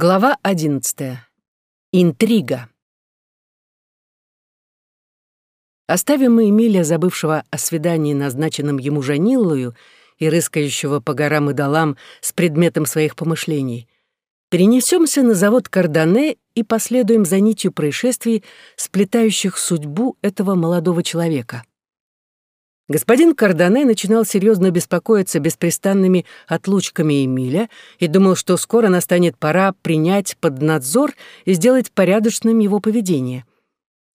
Глава одиннадцатая. Интрига. Оставим мы Эмиля, забывшего о свидании, назначенном ему Жаниллою, и рыскающего по горам и долам с предметом своих помышлений. Перенесемся на завод Кардане и последуем за нитью происшествий, сплетающих судьбу этого молодого человека. Господин Кардане начинал серьезно беспокоиться беспрестанными отлучками Эмиля и думал, что скоро настанет пора принять под надзор и сделать порядочным его поведение.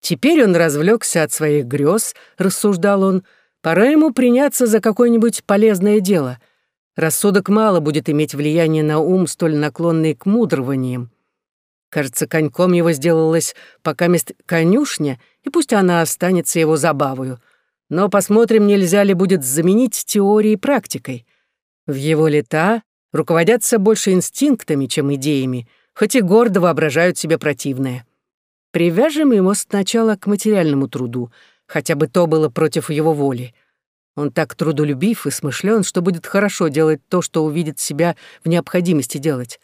Теперь он развлекся от своих грез, рассуждал он, пора ему приняться за какое-нибудь полезное дело. Рассудок мало будет иметь влияние на ум, столь наклонный к мудрованиям. Кажется, коньком его сделалась пока мест конюшня, и пусть она останется его забавою — но посмотрим, нельзя ли будет заменить теорией практикой. В его лета руководятся больше инстинктами, чем идеями, хоть и гордо воображают себе противное. Привяжем его сначала к материальному труду, хотя бы то было против его воли. Он так трудолюбив и смышлен, что будет хорошо делать то, что увидит себя в необходимости делать.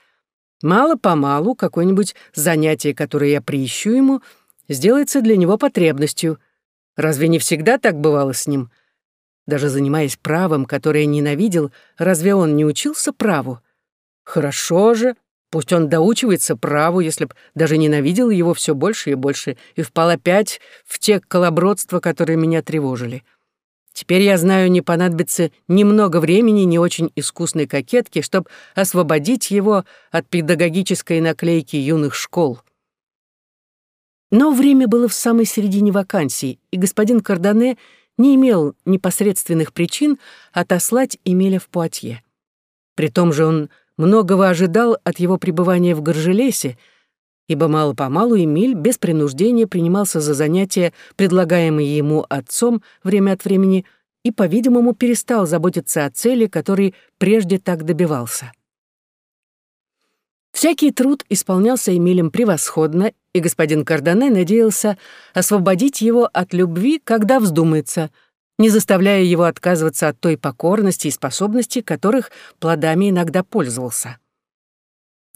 Мало-помалу какое-нибудь занятие, которое я приищу ему, сделается для него потребностью — Разве не всегда так бывало с ним? Даже занимаясь правом, которое ненавидел, разве он не учился праву? Хорошо же, пусть он доучивается праву, если б даже ненавидел его все больше и больше и впал опять в те колобродства, которые меня тревожили. Теперь я знаю, не понадобится ни много времени, ни очень искусной кокетки, чтобы освободить его от педагогической наклейки юных школ. Но время было в самой середине вакансии, и господин Кардане не имел непосредственных причин отослать Эмиля в Пуатье. При том же он многого ожидал от его пребывания в Горжелесе, ибо мало-помалу Эмиль без принуждения принимался за занятия, предлагаемые ему отцом время от времени, и, по-видимому, перестал заботиться о цели, которой прежде так добивался. Всякий труд исполнялся Эмилем превосходно, и господин Кардане надеялся освободить его от любви, когда вздумается, не заставляя его отказываться от той покорности и способности, которых плодами иногда пользовался.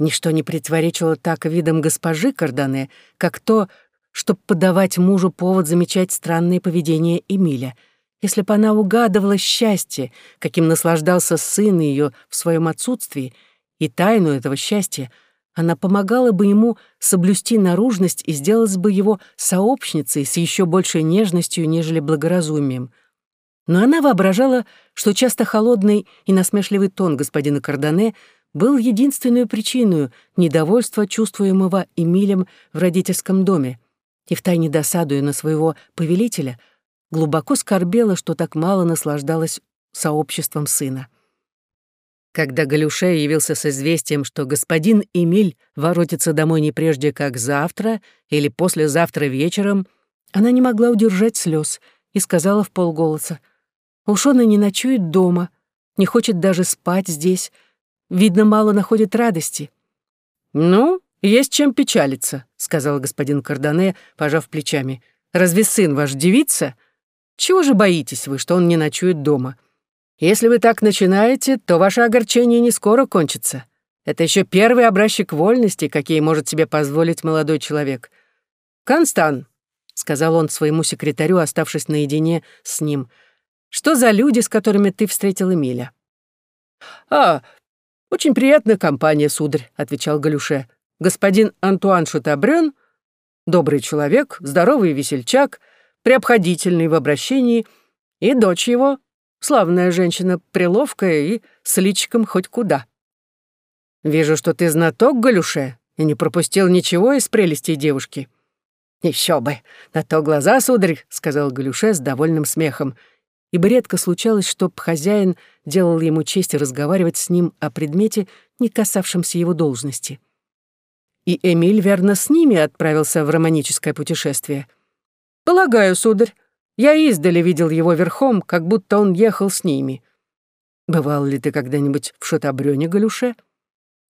Ничто не противоречило так видам госпожи Кардане, как то, чтобы подавать мужу повод замечать странное поведение Эмиля. Если бы она угадывала счастье, каким наслаждался сын ее в своем отсутствии — и тайну этого счастья, она помогала бы ему соблюсти наружность и сделать бы его сообщницей с еще большей нежностью, нежели благоразумием. Но она воображала, что часто холодный и насмешливый тон господина Кардане был единственной причиной недовольства, чувствуемого Эмилем в родительском доме, и втайне досадуя на своего повелителя, глубоко скорбела, что так мало наслаждалась сообществом сына. Когда Галюше явился с известием, что господин Эмиль воротится домой не прежде, как завтра или послезавтра вечером, она не могла удержать слез и сказала в полголоса, «Уж он и не ночует дома, не хочет даже спать здесь, видно, мало находит радости». «Ну, есть чем печалиться», — сказал господин Кардане, пожав плечами. «Разве сын ваш девица? Чего же боитесь вы, что он не ночует дома?» Если вы так начинаете, то ваше огорчение не скоро кончится. Это еще первый образчик вольности, какие может себе позволить молодой человек. «Констан», — сказал он своему секретарю, оставшись наедине с ним, «что за люди, с которыми ты встретил Эмиля?» «А, очень приятная компания, сударь», — отвечал Галюше. «Господин Антуан Шутабрён, добрый человек, здоровый весельчак, преобходительный в обращении, и дочь его, Славная женщина, приловкая и с личиком хоть куда. Вижу, что ты знаток, Галюше, и не пропустил ничего из прелестей девушки. Еще бы, на то глаза, сударь, сказал Галюше с довольным смехом, ибо редко случалось, чтоб хозяин делал ему честь разговаривать с ним о предмете, не касавшемся его должности. И Эмиль верно с ними отправился в романическое путешествие. «Полагаю, сударь, я издали видел его верхом, как будто он ехал с ними. Бывал ли ты когда-нибудь в Шатабрёне, Галюше?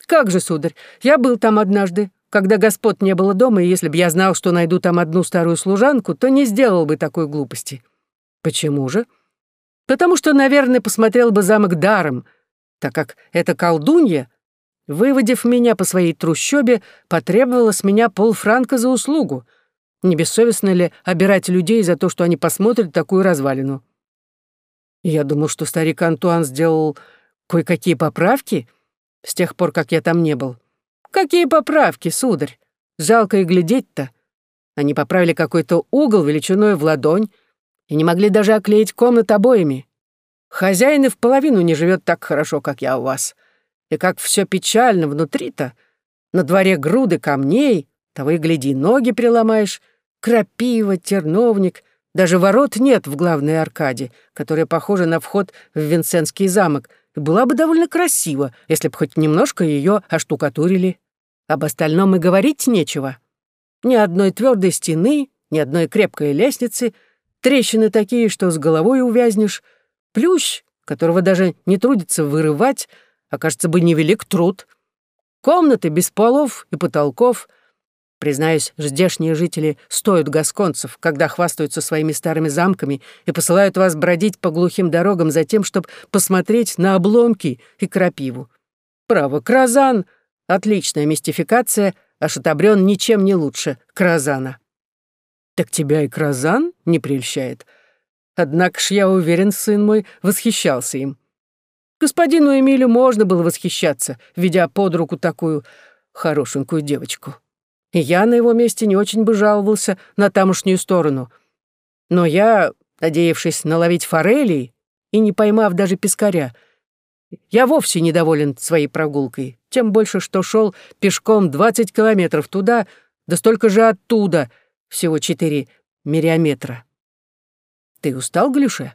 Как же, сударь, я был там однажды, когда господ не было дома, и если б я знал, что найду там одну старую служанку, то не сделал бы такой глупости. Почему же? Потому что, наверное, посмотрел бы замок даром, так как эта колдунья, выводив меня по своей трущобе, потребовала с меня полфранка за услугу. Не бессовестно ли обирать людей за то, что они посмотрят такую развалину? Я думал, что старик Антуан сделал кое-какие поправки с тех пор, как я там не был. Какие поправки, сударь? Жалко и глядеть-то. Они поправили какой-то угол величиной в ладонь и не могли даже оклеить комнат обоями. Хозяин и в половину не живет так хорошо, как я у вас. И как все печально внутри-то. На дворе груды камней, того и гляди, ноги приломаешь, крапива, терновник, даже ворот нет в главной аркаде, которая похожа на вход в Винсентский замок, и была бы довольно красива, если бы хоть немножко ее оштукатурили. Об остальном и говорить нечего. Ни одной твердой стены, ни одной крепкой лестницы, трещины такие, что с головой увязнешь, плющ, которого даже не трудится вырывать, окажется бы невелик труд. Комнаты без полов и потолков. Признаюсь, здешние жители стоят гасконцев, когда хвастаются своими старыми замками и посылают вас бродить по глухим дорогам за тем, чтобы посмотреть на обломки и крапиву. Право, Кразан — отличная мистификация, а Шатабрён ничем не лучше Кразана. Так тебя и Кразан не прельщает. Однако ж я уверен, сын мой восхищался им. Господину Эмилю можно было восхищаться, видя под руку такую хорошенькую девочку. И я на его месте не очень бы жаловался на тамошнюю сторону. Но я, надеявшись наловить форелей и не поймав даже пескаря, я вовсе недоволен своей прогулкой, тем больше, что шел пешком 20 километров туда, да столько же оттуда, всего 4 мериометра. Ты устал, Глюше?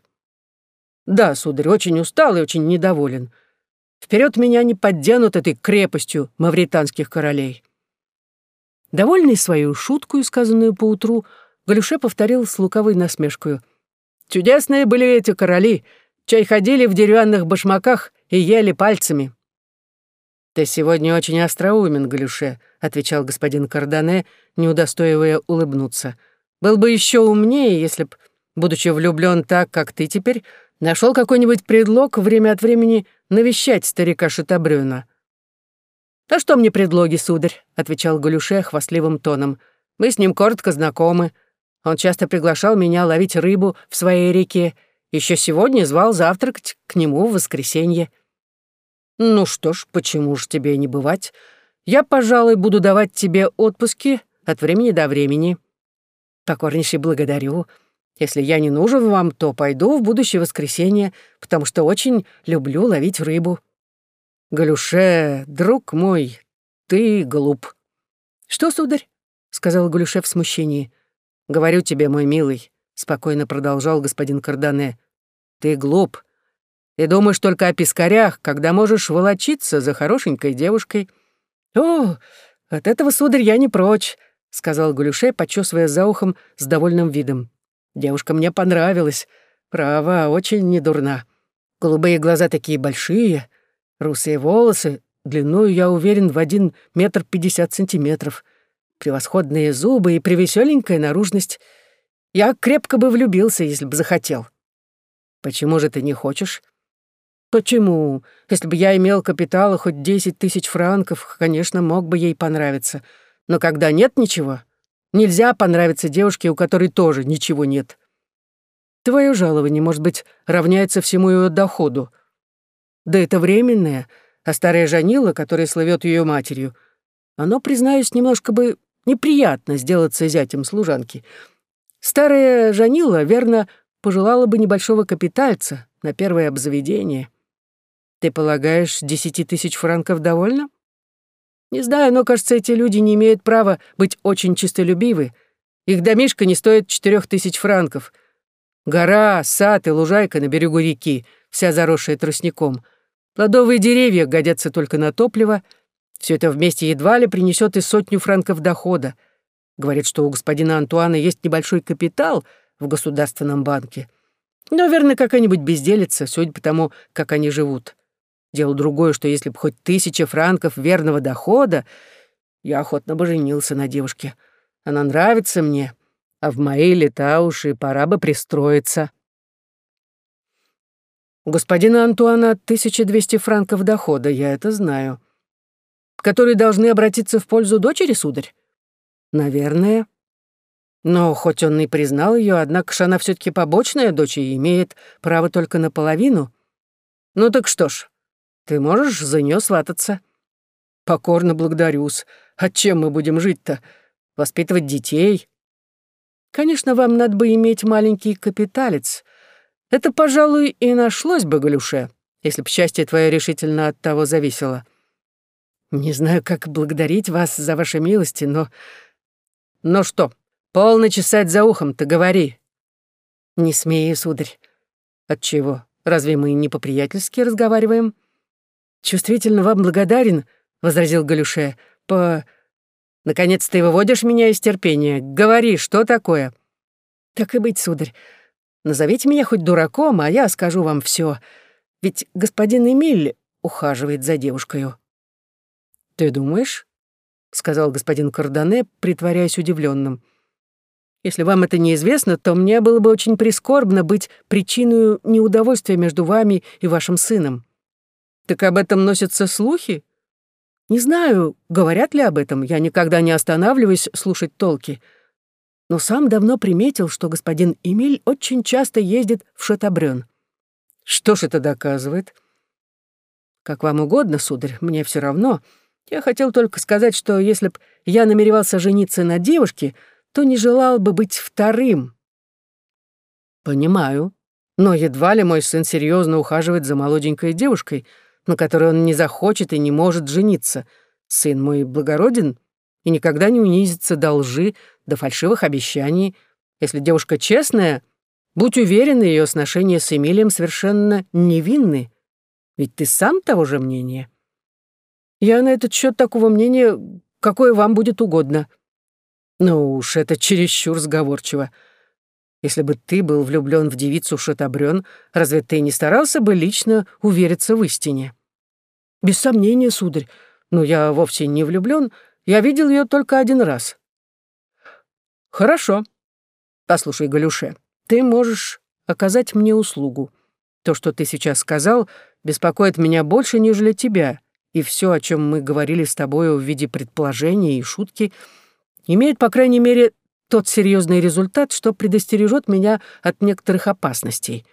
Да, сударь, очень устал и очень недоволен. Вперед меня не подденут этой крепостью мавританских королей. Довольный свою шутку, сказанную поутру, Галюше повторил с луковой насмешкою. «Чудесные были эти короли, чай ходили в деревянных башмаках и ели пальцами». «Ты сегодня очень остроумен, Галюше», — отвечал господин Кардане, не удостоивая улыбнуться. «Был бы еще умнее, если б, будучи влюблен так, как ты теперь, Нашел какой-нибудь предлог время от времени навещать старика Шатабрюна. «Да что мне предлоги, сударь?» — отвечал Галюше хвастливым тоном. «Мы с ним коротко знакомы. Он часто приглашал меня ловить рыбу в своей реке. Еще сегодня звал завтракать к нему в воскресенье». «Ну что ж, почему ж тебе не бывать? Я, пожалуй, буду давать тебе отпуски от времени до времени». «Покорнейше благодарю. Если я не нужен вам, то пойду в будущее воскресенье, потому что очень люблю ловить рыбу. Галюше, друг мой, ты глуп. Что, сударь? сказал Галюше в смущении. Говорю тебе, мой милый, спокойно продолжал господин Кардане. Ты глуп. И думаешь только о пескарях, когда можешь волочиться за хорошенькой девушкой. О, от этого, сударь, я не прочь, сказал Галюше, почесывая за ухом с довольным видом. Девушка мне понравилась. Право, очень недурна. Голубые глаза такие большие, русые волосы, длиною, я уверен, в один метр пятьдесят сантиметров. Превосходные зубы и превеселенькая наружность. Я крепко бы влюбился, если бы захотел. Почему же ты не хочешь? Почему? Если бы я имел капитала хоть десять тысяч франков, конечно, мог бы ей понравиться. Но когда нет ничего, Нельзя понравиться девушке, у которой тоже ничего нет. Твое жалование, может быть, равняется всему ее доходу. Да это временное, а старая Жанила, которая слывет ее матерью, оно, признаюсь, немножко бы неприятно сделаться зятем служанки. Старая Жанила, верно, пожелала бы небольшого капитальца на первое обзаведение. Ты полагаешь, десяти тысяч франков довольно? Не знаю, но, кажется, эти люди не имеют права быть очень честолюбивы. Их домишка не стоит четырех тысяч франков. Гора, сад и лужайка на берегу реки, вся заросшая тростником. Плодовые деревья годятся только на топливо. Все это вместе едва ли принесет и сотню франков дохода. Говорит, что у господина Антуана есть небольшой капитал в государственном банке. Но, верно, какая-нибудь безделица, судя по тому, как они живут. Дело другое, что если бы хоть тысяча франков верного дохода, я охотно бы женился на девушке. Она нравится мне, а в мои лета уж и пора бы пристроиться. У господина Антуана 1200 франков дохода, я это знаю. которые должны обратиться в пользу дочери, сударь? Наверное. Но хоть он и признал ее, однако ж она все таки побочная дочь и имеет право только наполовину. Ну так что ж, ты можешь за нее свататься. Покорно благодарюсь. А чем мы будем жить-то? Воспитывать детей? Конечно, вам надо бы иметь маленький капиталец. Это, пожалуй, и нашлось бы, Галюше, если б счастье твое решительно от того зависело. Не знаю, как благодарить вас за ваши милости, но... Но что, полно чесать за ухом, ты говори. Не смею, сударь. Отчего? Разве мы не по-приятельски разговариваем? Чувствительно вам благодарен, — возразил Галюше. «По... Наконец ты выводишь меня из терпения. Говори, что такое?» «Так и быть, сударь. Назовите меня хоть дураком, а я скажу вам все. Ведь господин Эмиль ухаживает за девушкою». «Ты думаешь?» — сказал господин Кардане, притворяясь удивленным. «Если вам это неизвестно, то мне было бы очень прискорбно быть причиной неудовольствия между вами и вашим сыном». «Так об этом носятся слухи?» Не знаю, говорят ли об этом, я никогда не останавливаюсь слушать толки. Но сам давно приметил, что господин Эмиль очень часто ездит в Шатабрён. Что ж это доказывает? Как вам угодно, сударь, мне все равно. Я хотел только сказать, что если б я намеревался жениться на девушке, то не желал бы быть вторым. Понимаю. Но едва ли мой сын серьезно ухаживает за молоденькой девушкой — на которой он не захочет и не может жениться. Сын мой благороден и никогда не унизится до лжи, до фальшивых обещаний. Если девушка честная, будь уверен, ее сношения с Эмилием совершенно невинны. Ведь ты сам того же мнения. Я на этот счет такого мнения, какое вам будет угодно. Ну уж, это чересчур сговорчиво. Если бы ты был влюблен в девицу Шатабрён, разве ты не старался бы лично увериться в истине? Без сомнения, сударь, но я вовсе не влюблен. Я видел ее только один раз. Хорошо. Послушай, Галюше, ты можешь оказать мне услугу. То, что ты сейчас сказал, беспокоит меня больше, нежели тебя, и все, о чем мы говорили с тобою в виде предположения и шутки, имеет, по крайней мере, тот серьезный результат, что предостережет меня от некоторых опасностей.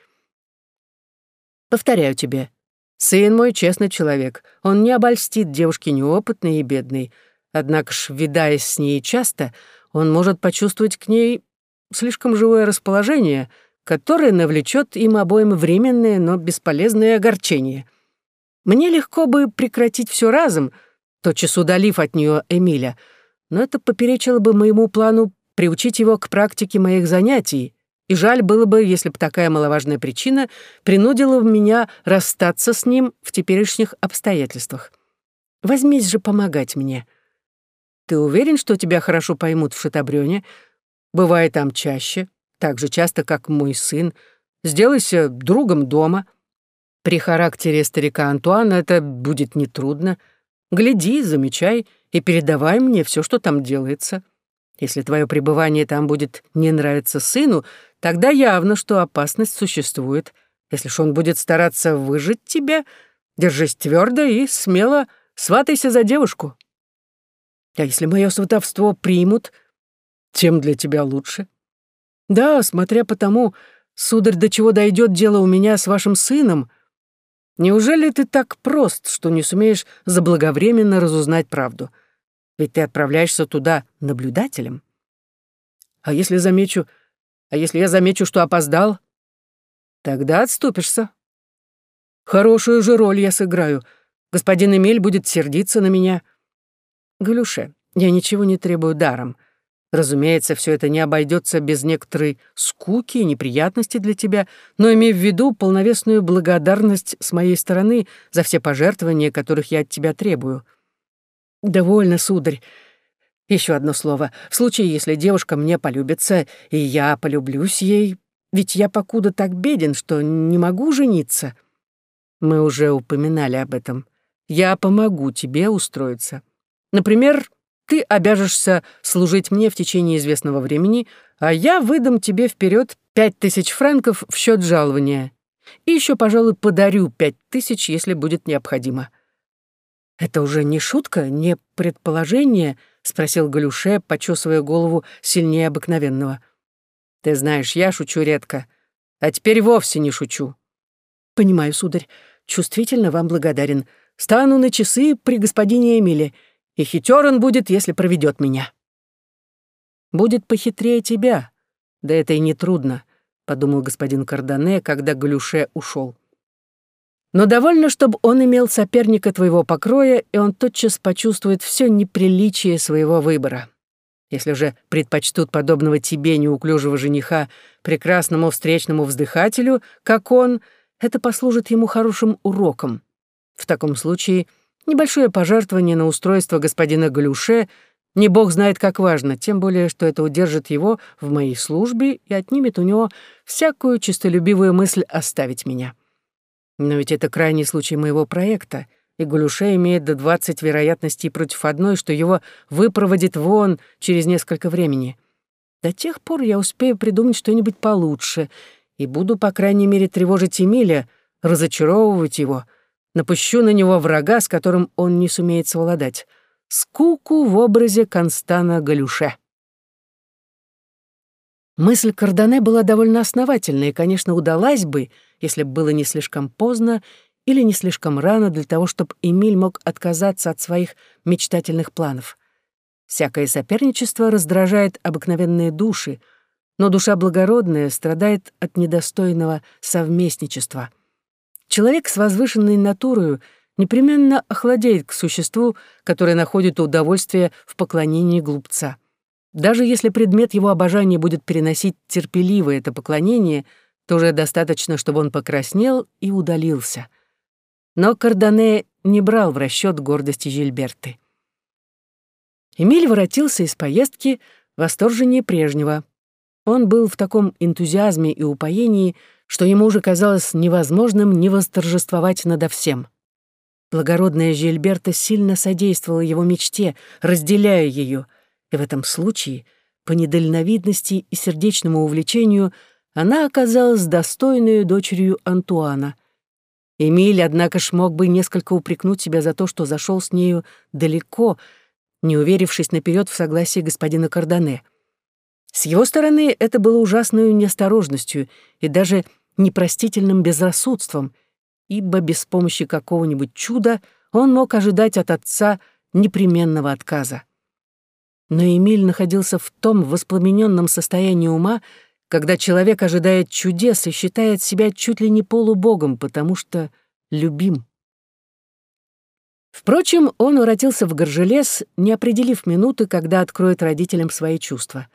Повторяю тебе, Сын мой честный человек, он не обольстит девушки неопытной и бедной, однако ж, видаясь с ней часто, он может почувствовать к ней слишком живое расположение, которое навлечет им обоим временное, но бесполезное огорчение. Мне легко бы прекратить все разом, тотчас удалив от нее Эмиля, но это поперечило бы моему плану приучить его к практике моих занятий, и жаль было бы, если бы такая маловажная причина принудила меня расстаться с ним в теперешних обстоятельствах. Возьмись же помогать мне. Ты уверен, что тебя хорошо поймут в Шатабрёне? Бывай там чаще, так же часто, как мой сын. Сделайся другом дома. При характере старика Антуана это будет нетрудно. Гляди, замечай и передавай мне все, что там делается. Если твое пребывание там будет не нравиться сыну, тогда явно, что опасность существует. Если ж он будет стараться выжить тебя, держись твердо и смело сватайся за девушку. А если мое сватовство примут, тем для тебя лучше. Да, смотря по тому, сударь, до чего дойдет дело у меня с вашим сыном, неужели ты так прост, что не сумеешь заблаговременно разузнать правду?» Ведь ты отправляешься туда наблюдателем. А если замечу... А если я замечу, что опоздал? Тогда отступишься. Хорошую же роль я сыграю. Господин Эмиль будет сердиться на меня. Галюше, я ничего не требую даром. Разумеется, все это не обойдется без некоторой скуки и неприятности для тебя, но имей в виду полновесную благодарность с моей стороны за все пожертвования, которых я от тебя требую. «Довольно, сударь. Еще одно слово. В случае, если девушка мне полюбится, и я полюблюсь ей, ведь я покуда так беден, что не могу жениться. Мы уже упоминали об этом. Я помогу тебе устроиться. Например, ты обяжешься служить мне в течение известного времени, а я выдам тебе вперед пять тысяч франков в счет жалования. И еще, пожалуй, подарю пять тысяч, если будет необходимо. «Это уже не шутка, не предположение?» — спросил Галюше, почесывая голову сильнее обыкновенного. «Ты знаешь, я шучу редко, а теперь вовсе не шучу». «Понимаю, сударь, чувствительно вам благодарен. Стану на часы при господине Эмиле, и хитер он будет, если проведет меня». «Будет похитрее тебя, да это и не трудно», — подумал господин Кардане, когда Галюше ушел. Но довольно, чтобы он имел соперника твоего покроя, и он тотчас почувствует все неприличие своего выбора. Если же предпочтут подобного тебе неуклюжего жениха прекрасному встречному вздыхателю, как он, это послужит ему хорошим уроком. В таком случае небольшое пожертвование на устройство господина Галюше не бог знает как важно, тем более, что это удержит его в моей службе и отнимет у него всякую честолюбивую мысль оставить меня. Но ведь это крайний случай моего проекта, и Галюше имеет до 20 вероятностей против одной, что его выпроводит вон через несколько времени. До тех пор я успею придумать что-нибудь получше и буду, по крайней мере, тревожить Эмиля, разочаровывать его, напущу на него врага, с которым он не сумеет совладать. Скуку в образе Констана Галюше. Мысль Кардане была довольно основательной и, конечно, удалась бы, если бы было не слишком поздно или не слишком рано для того, чтобы Эмиль мог отказаться от своих мечтательных планов. Всякое соперничество раздражает обыкновенные души, но душа благородная страдает от недостойного совместничества. Человек с возвышенной натурою непременно охладеет к существу, которое находит удовольствие в поклонении глупца. Даже если предмет его обожания будет переносить терпеливо это поклонение — то уже достаточно, чтобы он покраснел и удалился. Но Кардане не брал в расчет гордости Жильберты. Эмиль воротился из поездки восторженнее прежнего. Он был в таком энтузиазме и упоении, что ему уже казалось невозможным не восторжествовать надо всем. Благородная Жильберта сильно содействовала его мечте, разделяя ее, и в этом случае, по недальновидности и сердечному увлечению, она оказалась достойной дочерью Антуана. Эмиль, однако ж, мог бы несколько упрекнуть себя за то, что зашел с нею далеко, не уверившись наперед в согласии господина Кардане. С его стороны это было ужасной неосторожностью и даже непростительным безрассудством, ибо без помощи какого-нибудь чуда он мог ожидать от отца непременного отказа. Но Эмиль находился в том воспламененном состоянии ума, когда человек ожидает чудес и считает себя чуть ли не полубогом, потому что любим. Впрочем, он воротился в Горжелес, не определив минуты, когда откроет родителям свои чувства.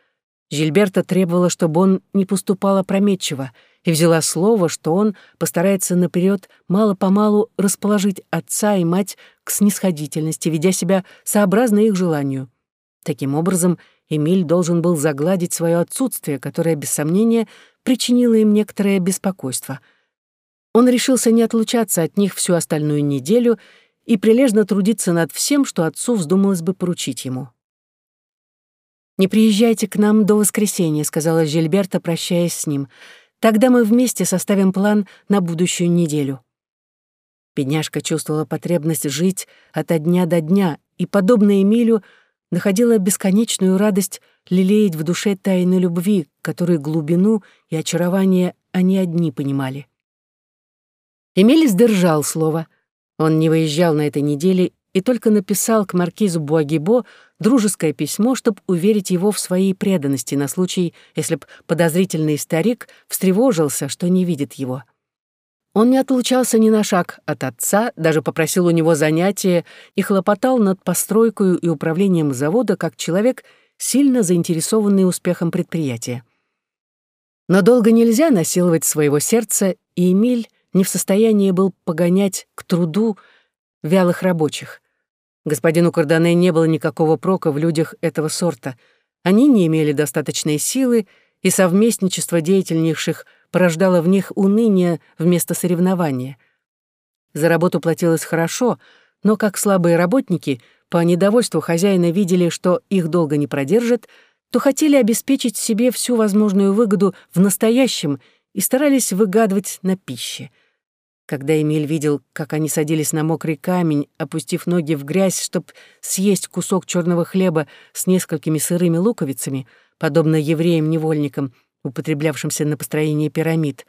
Жильберта требовала, чтобы он не поступал опрометчиво, и взяла слово, что он постарается наперед мало-помалу расположить отца и мать к снисходительности, ведя себя сообразно их желанию. Таким образом, Эмиль должен был загладить свое отсутствие, которое, без сомнения, причинило им некоторое беспокойство. Он решился не отлучаться от них всю остальную неделю и прилежно трудиться над всем, что отцу вздумалось бы поручить ему. «Не приезжайте к нам до воскресенья», — сказала Жильберта, прощаясь с ним. «Тогда мы вместе составим план на будущую неделю». Бедняжка чувствовала потребность жить ото дня до дня, и, подобно Эмилю, находила бесконечную радость лелеять в душе тайны любви, которой глубину и очарование они одни понимали. Эмиль сдержал слово. Он не выезжал на этой неделе и только написал к маркизу Буагибо дружеское письмо, чтобы уверить его в своей преданности на случай, если б подозрительный старик встревожился, что не видит его. Он не отлучался ни на шаг от отца, даже попросил у него занятия и хлопотал над постройкой и управлением завода как человек, сильно заинтересованный успехом предприятия. Но долго нельзя насиловать своего сердца, и Эмиль не в состоянии был погонять к труду вялых рабочих. Господину Кардане не было никакого прока в людях этого сорта. Они не имели достаточной силы, и совместничество деятельнейших – порождало в них уныние вместо соревнования. За работу платилось хорошо, но как слабые работники по недовольству хозяина видели, что их долго не продержат, то хотели обеспечить себе всю возможную выгоду в настоящем и старались выгадывать на пище. Когда Эмиль видел, как они садились на мокрый камень, опустив ноги в грязь, чтобы съесть кусок черного хлеба с несколькими сырыми луковицами, подобно евреям-невольникам, употреблявшимся на построение пирамид,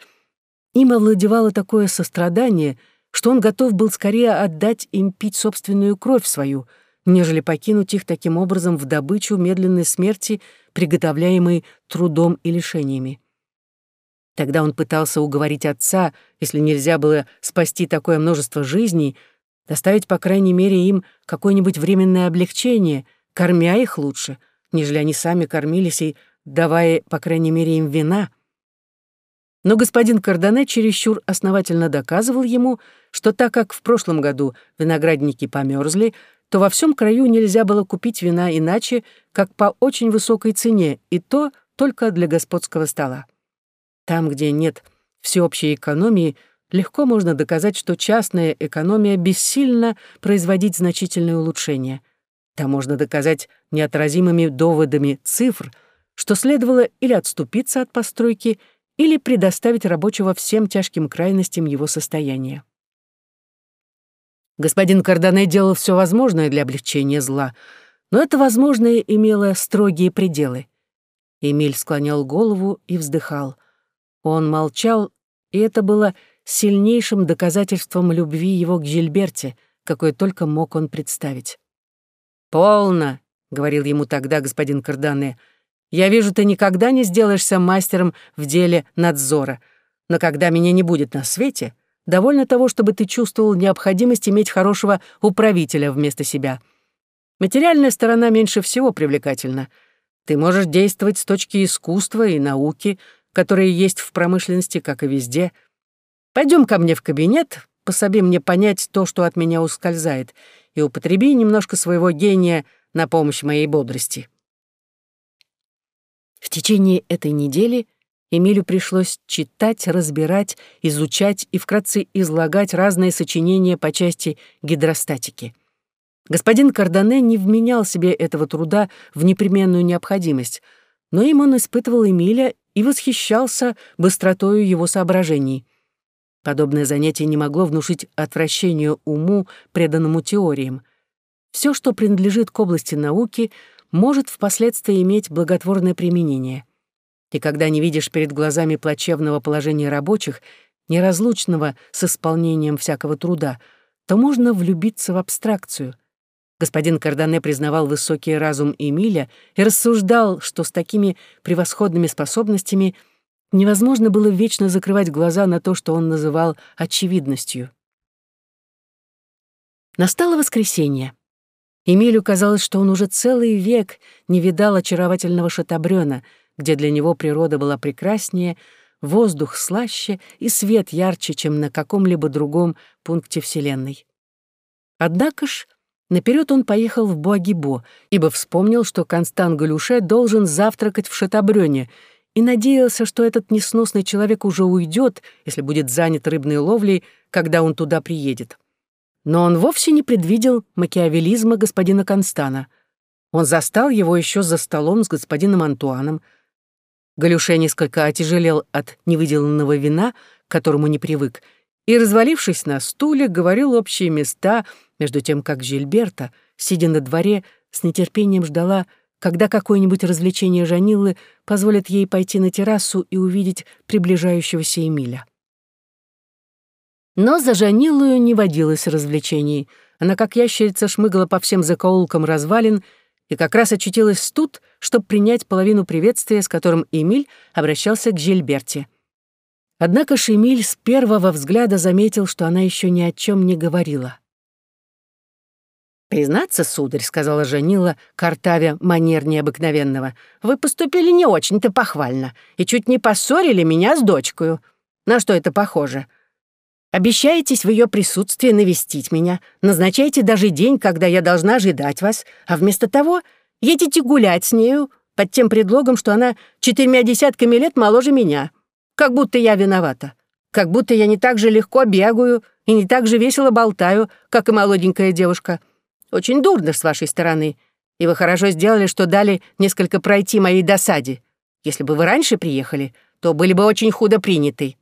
им овладевало такое сострадание, что он готов был скорее отдать им пить собственную кровь свою, нежели покинуть их таким образом в добычу медленной смерти, приготовляемой трудом и лишениями. Тогда он пытался уговорить отца, если нельзя было спасти такое множество жизней, доставить, по крайней мере, им какое-нибудь временное облегчение, кормя их лучше, нежели они сами кормились и давая, по крайней мере, им вина. Но господин Кардане чересчур основательно доказывал ему, что так как в прошлом году виноградники померзли, то во всем краю нельзя было купить вина иначе, как по очень высокой цене, и то только для господского стола. Там, где нет всеобщей экономии, легко можно доказать, что частная экономия бессильна производить значительные улучшения. Там можно доказать неотразимыми доводами цифр, что следовало или отступиться от постройки, или предоставить рабочего всем тяжким крайностям его состояния. Господин Кардане делал все возможное для облегчения зла, но это возможное имело строгие пределы. Эмиль склонял голову и вздыхал — он молчал, и это было сильнейшим доказательством любви его к Жильберте, какое только мог он представить. «Полно», — говорил ему тогда господин Кардане, «я вижу, ты никогда не сделаешься мастером в деле надзора, но когда меня не будет на свете, довольно того, чтобы ты чувствовал необходимость иметь хорошего управителя вместо себя. Материальная сторона меньше всего привлекательна. Ты можешь действовать с точки искусства и науки — которые есть в промышленности, как и везде. Пойдем ко мне в кабинет, пособи мне понять то, что от меня ускользает, и употреби немножко своего гения на помощь моей бодрости». В течение этой недели Эмилю пришлось читать, разбирать, изучать и вкратце излагать разные сочинения по части гидростатики. Господин Кардане не вменял себе этого труда в непременную необходимость, но им он испытывал Эмиля и восхищался быстротою его соображений. Подобное занятие не могло внушить отвращение уму, преданному теориям. Все, что принадлежит к области науки, может впоследствии иметь благотворное применение. И когда не видишь перед глазами плачевного положения рабочих, неразлучного с исполнением всякого труда, то можно влюбиться в абстракцию, Господин Кардане признавал высокий разум Эмиля и рассуждал, что с такими превосходными способностями невозможно было вечно закрывать глаза на то, что он называл очевидностью. Настало воскресенье. Эмилю казалось, что он уже целый век не видал очаровательного шатабрёна, где для него природа была прекраснее, воздух слаще и свет ярче, чем на каком-либо другом пункте Вселенной. Однако ж Наперед он поехал в Буагибо, ибо вспомнил, что Констан Галюше должен завтракать в Шатабрёне, и надеялся, что этот несносный человек уже уйдет, если будет занят рыбной ловлей, когда он туда приедет. Но он вовсе не предвидел макиавелизма господина Констана. Он застал его еще за столом с господином Антуаном. Галюше несколько отяжелел от невыделанного вина, к которому не привык, и, развалившись на стуле, говорил общие места — между тем как Жильберта, сидя на дворе, с нетерпением ждала, когда какое-нибудь развлечение Жаниллы позволит ей пойти на террасу и увидеть приближающегося Эмиля. Но за Жаниллою не водилось развлечений. Она, как ящерица, шмыгала по всем закоулкам развалин и как раз очутилась тут, чтобы принять половину приветствия, с которым Эмиль обращался к Жильберте. Однако Эмиль с первого взгляда заметил, что она еще ни о чем не говорила. «Признаться, сударь», — сказала Жанила, картавя манер необыкновенного, «вы поступили не очень-то похвально и чуть не поссорили меня с дочкой. На что это похоже? Обещаетесь в ее присутствии навестить меня, назначаете даже день, когда я должна ожидать вас, а вместо того едете гулять с нею под тем предлогом, что она четырьмя десятками лет моложе меня. Как будто я виновата. Как будто я не так же легко бегаю и не так же весело болтаю, как и молоденькая девушка». Очень дурно с вашей стороны, и вы хорошо сделали, что дали несколько пройти моей досаде. Если бы вы раньше приехали, то были бы очень худо приняты».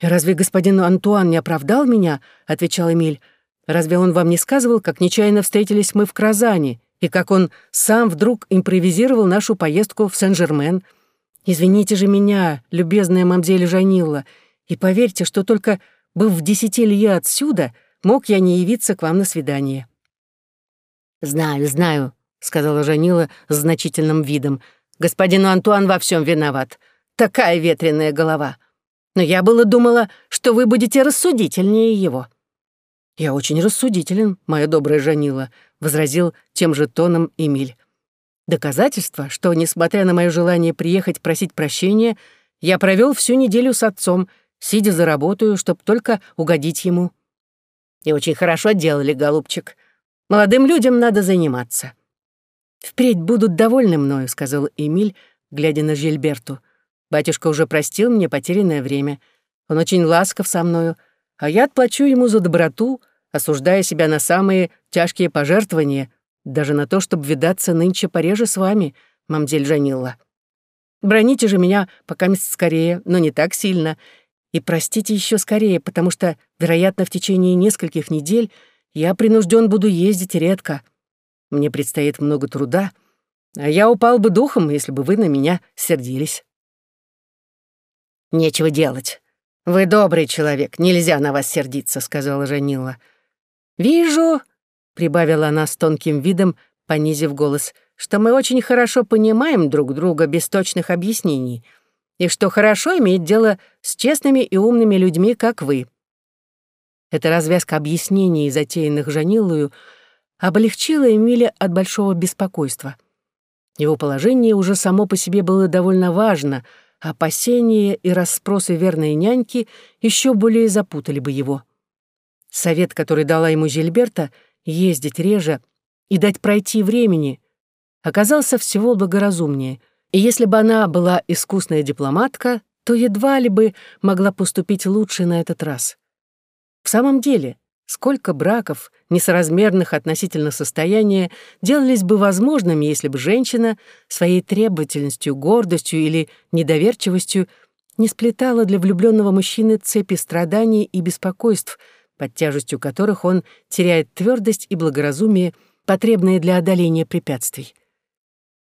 «И разве господин Антуан не оправдал меня?» — отвечал Эмиль. «Разве он вам не сказывал, как нечаянно встретились мы в Кразани, и как он сам вдруг импровизировал нашу поездку в Сен-Жермен? Извините же меня, любезная мамзель Жанилла, и поверьте, что только быв в десяти лье отсюда, мог я не явиться к вам на свидание». «Знаю, знаю», — сказала Жанила с значительным видом. «Господин Антуан во всем виноват. Такая ветреная голова но я было думала, что вы будете рассудительнее его». «Я очень рассудителен, моя добрая Жанила», — возразил тем же тоном Эмиль. «Доказательство, что, несмотря на мое желание приехать просить прощения, я провел всю неделю с отцом, сидя за работу, чтобы только угодить ему». «И очень хорошо делали, голубчик. Молодым людям надо заниматься». «Впредь будут довольны мною», — сказал Эмиль, глядя на Жильберту. Батюшка уже простил мне потерянное время. Он очень ласков со мною, а я отплачу ему за доброту, осуждая себя на самые тяжкие пожертвования, даже на то, чтобы видаться нынче пореже с вами, мамзель Жанилла. Броните же меня пока скорее, но не так сильно, и простите еще скорее, потому что, вероятно, в течение нескольких недель я принужден буду ездить редко. Мне предстоит много труда, а я упал бы духом, если бы вы на меня сердились. «Нечего делать. Вы добрый человек, нельзя на вас сердиться», — сказала Жанила. «Вижу», — прибавила она с тонким видом, понизив голос, «что мы очень хорошо понимаем друг друга без точных объяснений, и что хорошо иметь дело с честными и умными людьми, как вы». Эта развязка объяснений, затеянных Жанилою, облегчила Эмиля от большого беспокойства. Его положение уже само по себе было довольно важно — опасения и расспросы верной няньки еще более запутали бы его. Совет, который дала ему Жильберта, ездить реже и дать пройти времени, оказался всего благоразумнее, и если бы она была искусная дипломатка, то едва ли бы могла поступить лучше на этот раз. В самом деле, Сколько браков, несоразмерных относительно состояния, делались бы возможными, если бы женщина своей требовательностью, гордостью или недоверчивостью не сплетала для влюбленного мужчины цепи страданий и беспокойств, под тяжестью которых он теряет твердость и благоразумие, потребные для одоления препятствий.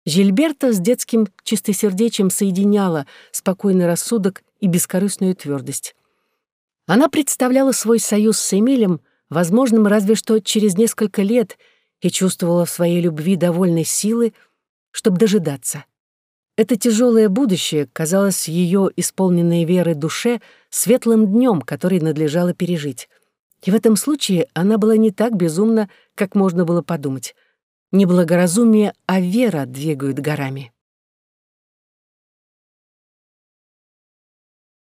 Жильберта с детским чистосердечием соединяла спокойный рассудок и бескорыстную твердость. Она представляла свой союз с Эмилем — возможным разве что через несколько лет, и чувствовала в своей любви довольной силы, чтобы дожидаться. Это тяжелое будущее казалось ее исполненной веры душе светлым днем, который надлежало пережить. И в этом случае она была не так безумна, как можно было подумать. Не благоразумие, а вера двигают горами.